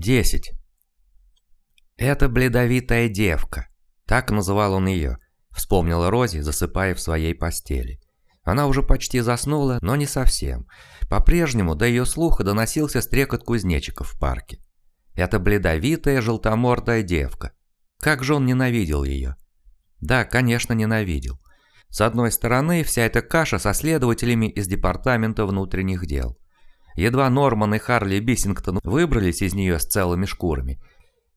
10. «Это бледовитая девка», так называл он ее, вспомнила Рози, засыпая в своей постели. Она уже почти заснула, но не совсем. По-прежнему до ее слуха доносился стрекот кузнечиков в парке. Это бледовитая желтомордая девка. Как же он ненавидел ее. Да, конечно, ненавидел. С одной стороны, вся эта каша со следователями из Департамента внутренних дел. Едва Норман и Харли Биссингтон выбрались из нее с целыми шкурами,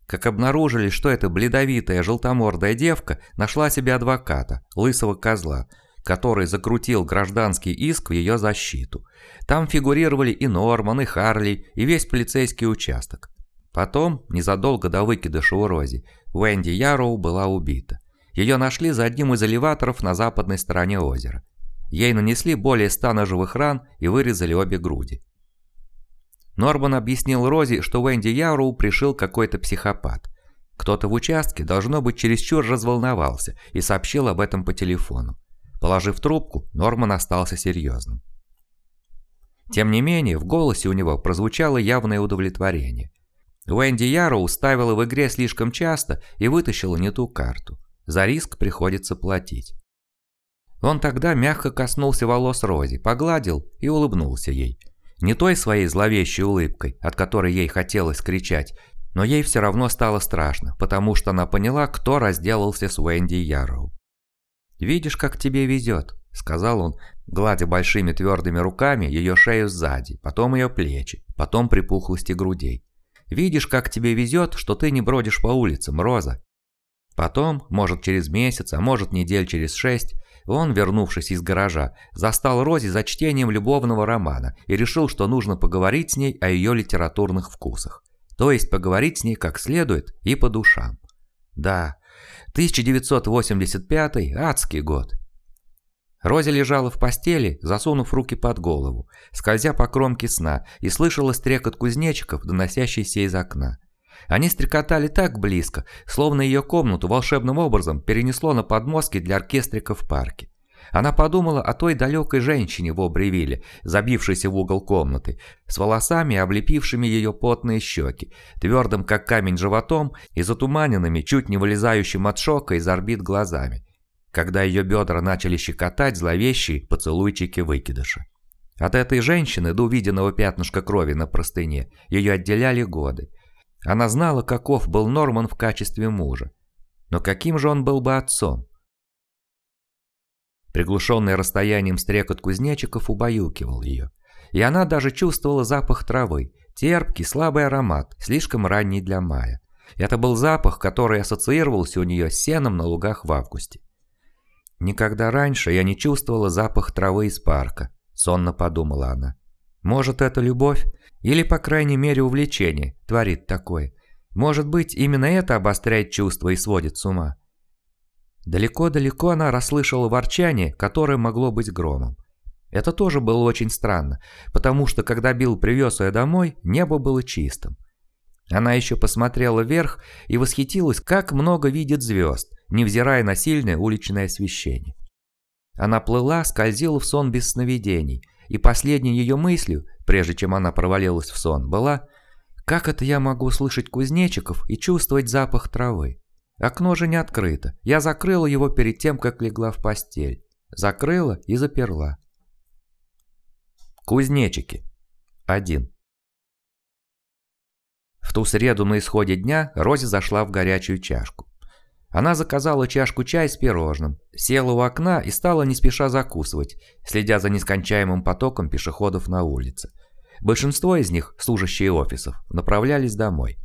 как обнаружили, что эта бледовитая желтомордая девка нашла себе адвоката, лысого козла, который закрутил гражданский иск в ее защиту. Там фигурировали и Норман, и Харли, и весь полицейский участок. Потом, незадолго до выкидыша у Рози, Уэнди Яроу была убита. Ее нашли за одним из элеваторов на западной стороне озера. Ей нанесли более ста ножевых ран и вырезали обе груди. Норман объяснил Рози, что Уэнди Яроу пришил какой-то психопат. Кто-то в участке, должно быть, чересчур разволновался и сообщил об этом по телефону. Положив трубку, Норман остался серьезным. Тем не менее, в голосе у него прозвучало явное удовлетворение. Уэнди Яроу ставила в игре слишком часто и вытащила не ту карту. За риск приходится платить. Он тогда мягко коснулся волос Рози, погладил и улыбнулся ей – не той своей зловещей улыбкой, от которой ей хотелось кричать, но ей все равно стало страшно, потому что она поняла, кто разделался с Уэнди Ярроу. «Видишь, как тебе везет», — сказал он, гладя большими твердыми руками ее шею сзади, потом ее плечи, потом припухлости грудей. «Видишь, как тебе везет, что ты не бродишь по улицам, Роза. Потом, может через месяц, а может недель через шесть, он, вернувшись из гаража, застал Рози за чтением любовного романа и решил, что нужно поговорить с ней о ее литературных вкусах. То есть поговорить с ней как следует и по душам. Да, 1985 – адский год. Рози лежала в постели, засунув руки под голову, скользя по кромке сна, и слышала стрекот кузнечиков, доносящийся из окна. Они стрекотали так близко, словно ее комнату волшебным образом перенесло на подмостки для оркестрика в парке. Она подумала о той далекой женщине в Обревилле, забившейся в угол комнаты, с волосами, облепившими ее потные щеки, твердым как камень животом и затуманенными, чуть не вылезающим от шока из орбит глазами, когда ее бедра начали щекотать зловещие поцелуйчики выкидыша. От этой женщины до увиденного пятнышка крови на простыне ее отделяли годы. Она знала, каков был Норман в качестве мужа. Но каким же он был бы отцом? Приглушенный расстоянием стрекот кузнечиков убаюкивал ее. И она даже чувствовала запах травы, терпкий, слабый аромат, слишком ранний для мая. Это был запах, который ассоциировался у нее с сеном на лугах в августе. «Никогда раньше я не чувствовала запах травы из парка», — сонно подумала она. «Может, это любовь? Или, по крайней мере, увлечение творит такое. Может быть, именно это обостряет чувства и сводит с ума. Далеко-далеко она расслышала ворчание, которое могло быть громом. Это тоже было очень странно, потому что когда Билл привез ее домой, небо было чистым. Она еще посмотрела вверх и восхитилась, как много видит звезд, невзирая на сильное уличное освещение. Она плыла, скользила в сон без сновидений, и последней ее мыслью, прежде чем она провалилась в сон, была «Как это я могу слышать кузнечиков и чувствовать запах травы? Окно же не открыто, я закрыла его перед тем, как легла в постель. Закрыла и заперла». Кузнечики. Один. В ту среду на исходе дня Рози зашла в горячую чашку. Она заказала чашку чая с пирожным, села у окна и стала не спеша закусывать, следя за нескончаемым потоком пешеходов на улице. Большинство из них, служащие офисов, направлялись домой.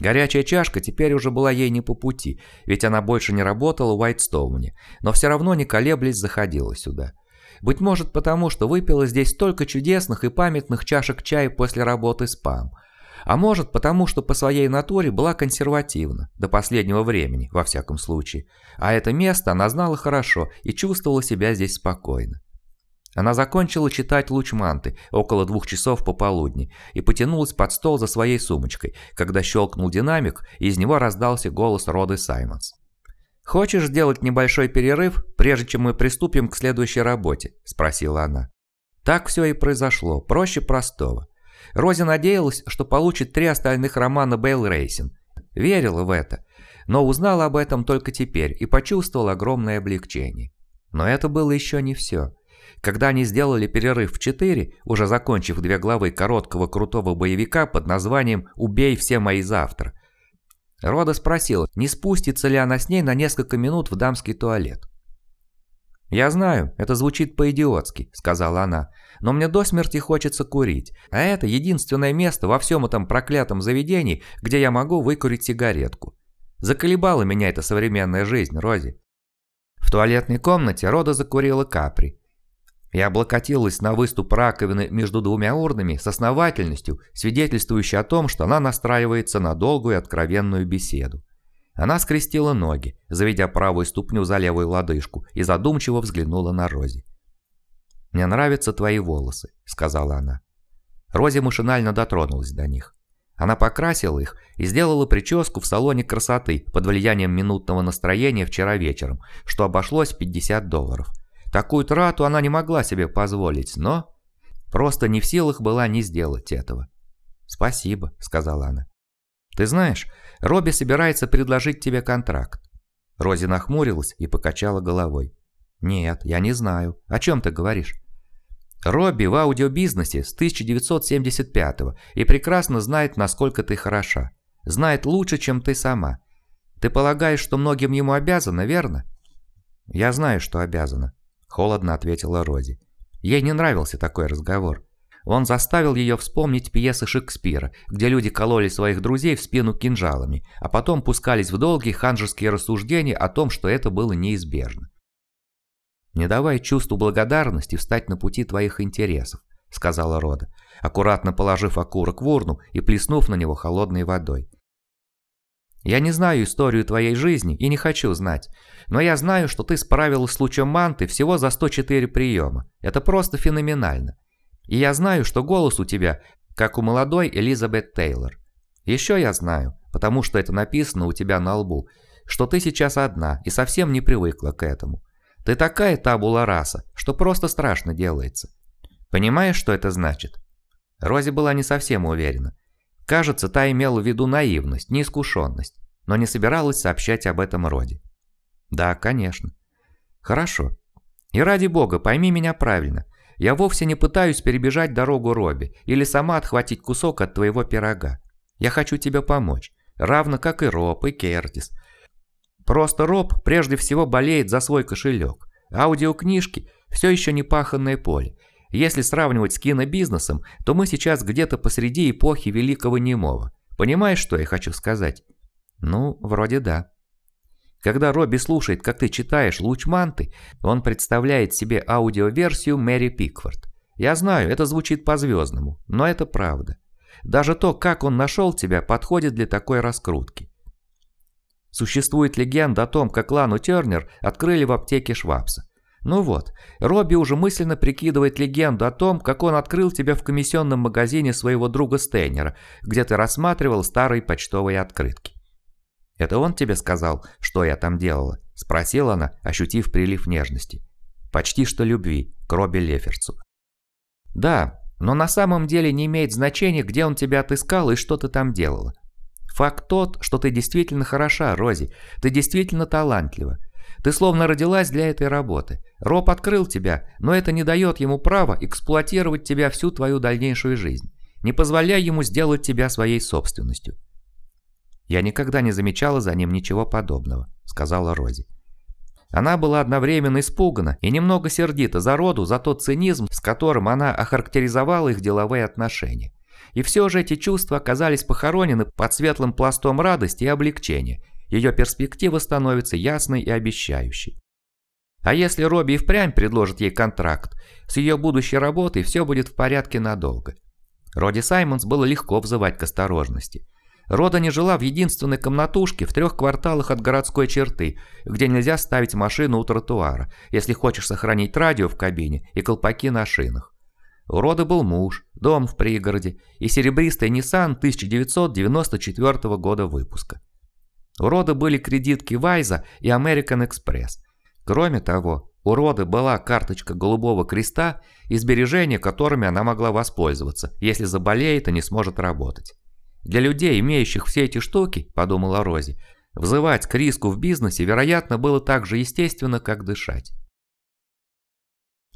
Горячая чашка теперь уже была ей не по пути, ведь она больше не работала в Уайтстоуне, но все равно не колеблясь заходила сюда. Быть может потому, что выпила здесь столько чудесных и памятных чашек чая после работы с ПАМ – а может, потому что по своей натуре была консервативна, до последнего времени, во всяком случае. А это место она знала хорошо и чувствовала себя здесь спокойно. Она закончила читать «Лучманты» около двух часов пополудни и потянулась под стол за своей сумочкой, когда щелкнул динамик, и из него раздался голос Роды Саймонс. «Хочешь сделать небольшой перерыв, прежде чем мы приступим к следующей работе?» – спросила она. Так все и произошло, проще простого. Рози надеялась, что получит три остальных романа Бейл Рейсин. Верила в это, но узнала об этом только теперь и почувствовала огромное облегчение. Но это было еще не все. Когда они сделали перерыв в 4, уже закончив две главы короткого крутого боевика под названием «Убей все мои завтра», Рода спросила, не спустится ли она с ней на несколько минут в дамский туалет. «Я знаю, это звучит по-идиотски», — сказала она, «но мне до смерти хочется курить, а это единственное место во всем этом проклятом заведении, где я могу выкурить сигаретку. Заколебала меня эта современная жизнь, Рози». В туалетной комнате Рода закурила капри, и облокотилась на выступ раковины между двумя урнами с основательностью, свидетельствующей о том, что она настраивается на долгую и откровенную беседу. Она скрестила ноги, заведя правую ступню за левую лодыжку, и задумчиво взглянула на Рози. «Мне нравятся твои волосы», — сказала она. Рози машинально дотронулась до них. Она покрасила их и сделала прическу в салоне красоты под влиянием минутного настроения вчера вечером, что обошлось 50 долларов. Такую трату она не могла себе позволить, но просто не в силах была не сделать этого. «Спасибо», — сказала она. «Ты знаешь, Робби собирается предложить тебе контракт». Рози нахмурилась и покачала головой. «Нет, я не знаю. О чем ты говоришь?» «Робби в аудиобизнесе с 1975-го и прекрасно знает, насколько ты хороша. Знает лучше, чем ты сама. Ты полагаешь, что многим ему обязана, верно?» «Я знаю, что обязана», Холодно ответила Рози. Ей не нравился такой разговор. Он заставил ее вспомнить пьесы Шекспира, где люди кололи своих друзей в спину кинжалами, а потом пускались в долгие ханжеские рассуждения о том, что это было неизбежно. «Не давай чувству благодарности встать на пути твоих интересов», — сказала Рода, аккуратно положив окурок в урну и плеснув на него холодной водой. Я не знаю историю твоей жизни и не хочу знать, но я знаю, что ты справилась с лучом манты всего за 104 приема. Это просто феноменально. И я знаю, что голос у тебя, как у молодой Элизабет Тейлор. Еще я знаю, потому что это написано у тебя на лбу, что ты сейчас одна и совсем не привыкла к этому. Ты такая табула раса, что просто страшно делается. Понимаешь, что это значит? Рози была не совсем уверена. Кажется, та имела в виду наивность, неискушенность, но не собиралась сообщать об этом роде. Да, конечно. Хорошо. И ради бога, пойми меня правильно. Я вовсе не пытаюсь перебежать дорогу Робби или сама отхватить кусок от твоего пирога. Я хочу тебе помочь, равно как и Роб, и Кертис. Просто Роб прежде всего болеет за свой кошелек. Аудиокнижки – все еще не паханное поле, если сравнивать с кинобизнесом, то мы сейчас где-то посреди эпохи Великого Немого. Понимаешь, что я хочу сказать? Ну, вроде да. Когда Робби слушает, как ты читаешь «Луч манты», он представляет себе аудиоверсию Мэри Пикфорд. Я знаю, это звучит по-звездному, но это правда. Даже то, как он нашел тебя, подходит для такой раскрутки. Существует легенда о том, как Лану Тернер открыли в аптеке Швабса. Ну вот, Робби уже мысленно прикидывает легенду о том, как он открыл тебя в комиссионном магазине своего друга Стейнера, где ты рассматривал старые почтовые открытки. «Это он тебе сказал, что я там делала?» – спросила она, ощутив прилив нежности. Почти что любви к Робби Леферцу. «Да, но на самом деле не имеет значения, где он тебя отыскал и что ты там делала. Факт тот, что ты действительно хороша, Рози, ты действительно талантлива. Ты словно родилась для этой работы. Роб открыл тебя, но это не дает ему права эксплуатировать тебя всю твою дальнейшую жизнь. Не позволяй ему сделать тебя своей собственностью. «Я никогда не замечала за ним ничего подобного», — сказала Рози. Она была одновременно испугана и немного сердита за роду за тот цинизм, с которым она охарактеризовала их деловые отношения. И все же эти чувства оказались похоронены под светлым пластом радости и облегчения, ее перспектива становится ясной и обещающей. А если Робби и впрямь предложит ей контракт, с ее будущей работой все будет в порядке надолго. Роди Саймонс было легко взывать к осторожности. Рода не жила в единственной комнатушке в трех кварталах от городской черты, где нельзя ставить машину у тротуара, если хочешь сохранить радио в кабине и колпаки на шинах. У Рода был муж, дом в пригороде и серебристый Nissan 1994 года выпуска. У Рода были кредитки Вайза и American Express. Кроме того, У Роды была карточка голубого креста и сбережения, которыми она могла воспользоваться, если заболеет и не сможет работать. Для людей, имеющих все эти штуки, подумала Рози, взывать к риску в бизнесе, вероятно, было так же естественно, как дышать.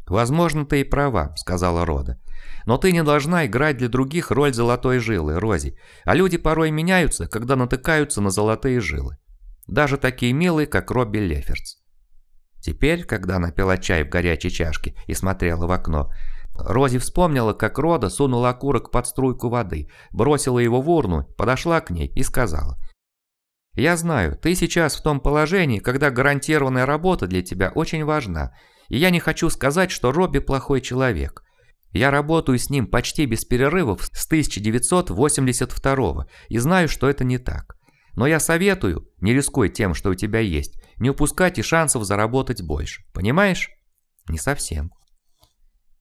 «Возможно, ты и права», — сказала Рода. «Но ты не должна играть для других роль золотой жилы, Рози, а люди порой меняются, когда натыкаются на золотые жилы. Даже такие милые, как Робби Леферц». Теперь, когда она пила чай в горячей чашке и смотрела в окно, Рози вспомнила, как Рода сунула окурок под струйку воды, бросила его в урну, подошла к ней и сказала. «Я знаю, ты сейчас в том положении, когда гарантированная работа для тебя очень важна, и я не хочу сказать, что Робби плохой человек. Я работаю с ним почти без перерывов с 1982 и знаю, что это не так. Но я советую, не рискуй тем, что у тебя есть, не упускать и шансов заработать больше. Понимаешь? Не совсем.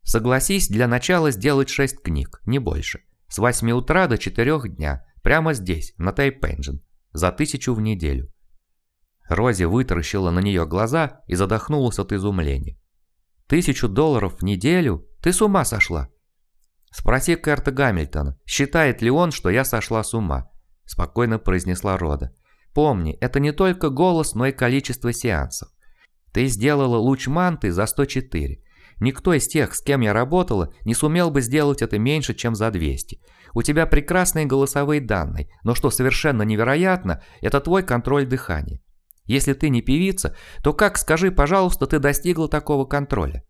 Согласись для начала сделать 6 книг, не больше. С 8 утра до 4 дня, прямо здесь, на Тайп-Энджин, за тысячу в неделю. Рози вытаращила на нее глаза и задохнулась от изумления. «Тысячу долларов в неделю? Ты с ума сошла?» «Спроси Кэрта Гамильтона, считает ли он, что я сошла с ума?» Спокойно произнесла Рода. «Помни, это не только голос, но и количество сеансов. Ты сделала луч манты за 104. Никто из тех, с кем я работала, не сумел бы сделать это меньше, чем за 200. У тебя прекрасные голосовые данные, но что совершенно невероятно, это твой контроль дыхания. Если ты не певица, то как, скажи, пожалуйста, ты достигла такого контроля?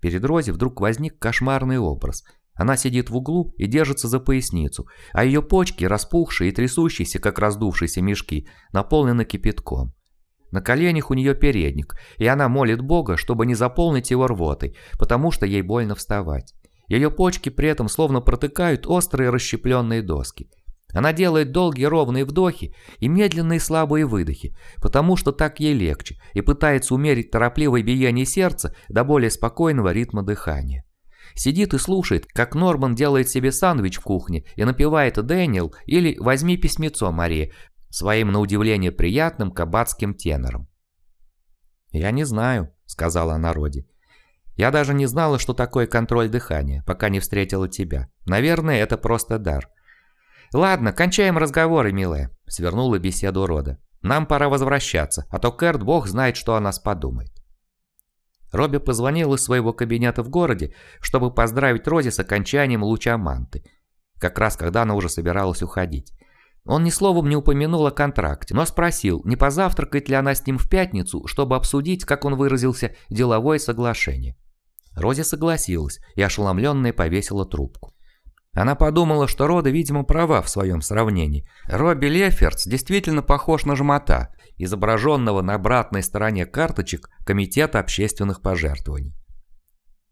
Перед Рози вдруг возник кошмарный образ. Она сидит в углу и держится за поясницу, а ее почки, распухшие и трясущиеся, как раздувшиеся мешки, наполнены кипятком. На коленях у нее передник, и она молит Бога, чтобы не заполнить его рвотой, потому что ей больно вставать. Ее почки при этом словно протыкают острые расщепленные доски. Она делает долгие ровные вдохи и медленные слабые выдохи, потому что так ей легче, и пытается умерить торопливое биение сердца до более спокойного ритма дыхания. Сидит и слушает, как Норман делает себе сандвич в кухне и напевает «Дэниел» или «Возьми письмецо, Мария», своим на удивление приятным кабацким тенором. «Я не знаю», — сказала она Роди. «Я даже не знала, что такое контроль дыхания, пока не встретила тебя. Наверное, это просто дар. «Ладно, кончаем разговоры, милая», — свернула беседу Рода. «Нам пора возвращаться, а то Кэрт бог знает, что о нас подумает». Робби позвонил из своего кабинета в городе, чтобы поздравить Рози с окончанием луча манты, как раз когда она уже собиралась уходить. Он ни словом не упомянул о контракте, но спросил, не позавтракает ли она с ним в пятницу, чтобы обсудить, как он выразился, деловое соглашение. Рози согласилась и ошеломленная повесила трубку. Она подумала, что Рода, видимо, права в своем сравнении. Робби Леферц действительно похож на жмота, изображенного на обратной стороне карточек Комитета общественных пожертвований.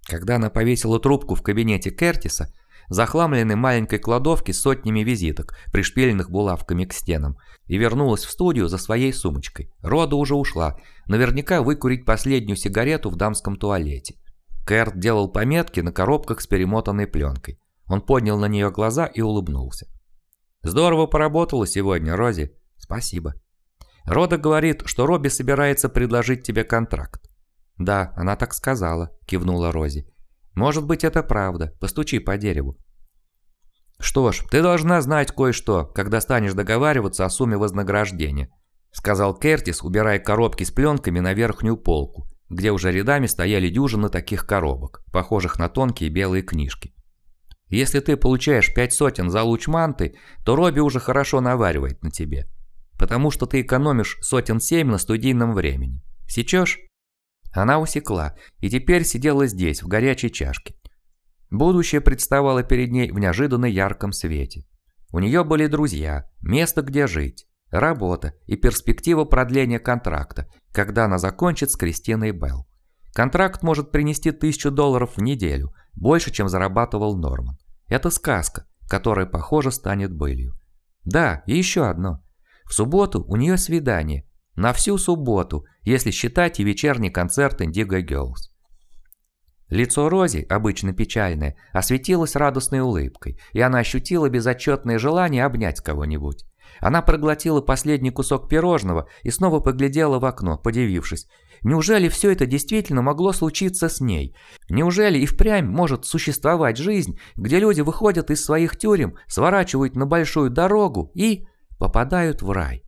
Когда она повесила трубку в кабинете Кертиса, захламленной маленькой кладовки сотнями визиток, пришпиленных булавками к стенам, и вернулась в студию за своей сумочкой. Рода уже ушла, наверняка выкурить последнюю сигарету в дамском туалете. Керт делал пометки на коробках с перемотанной пленкой. Он поднял на нее глаза и улыбнулся. «Здорово поработала сегодня, Рози». «Спасибо». «Рода говорит, что Робби собирается предложить тебе контракт». «Да, она так сказала», – кивнула Рози. «Может быть, это правда. Постучи по дереву». «Что ж, ты должна знать кое-что, когда станешь договариваться о сумме вознаграждения», – сказал Кертис, убирая коробки с пленками на верхнюю полку, где уже рядами стояли дюжины таких коробок, похожих на тонкие белые книжки. Если ты получаешь пять сотен за луч манты, то Робби уже хорошо наваривает на тебе. Потому что ты экономишь сотен семь на студийном времени. Сечешь? Она усекла и теперь сидела здесь, в горячей чашке. Будущее представало перед ней в неожиданно ярком свете. У нее были друзья, место, где жить, работа и перспектива продления контракта, когда она закончит с Кристиной Белл. Контракт может принести тысячу долларов в неделю, больше, чем зарабатывал Норман. Это сказка, которая, похоже, станет былью. Да, и еще одно. В субботу у нее свидание. На всю субботу, если считать и вечерний концерт Indigo Girls. Лицо Рози, обычно печальное, осветилось радостной улыбкой, и она ощутила безотчетное желание обнять кого-нибудь. Она проглотила последний кусок пирожного и снова поглядела в окно, подивившись. Неужели все это действительно могло случиться с ней? Неужели и впрямь может существовать жизнь, где люди выходят из своих тюрем, сворачивают на большую дорогу и попадают в рай?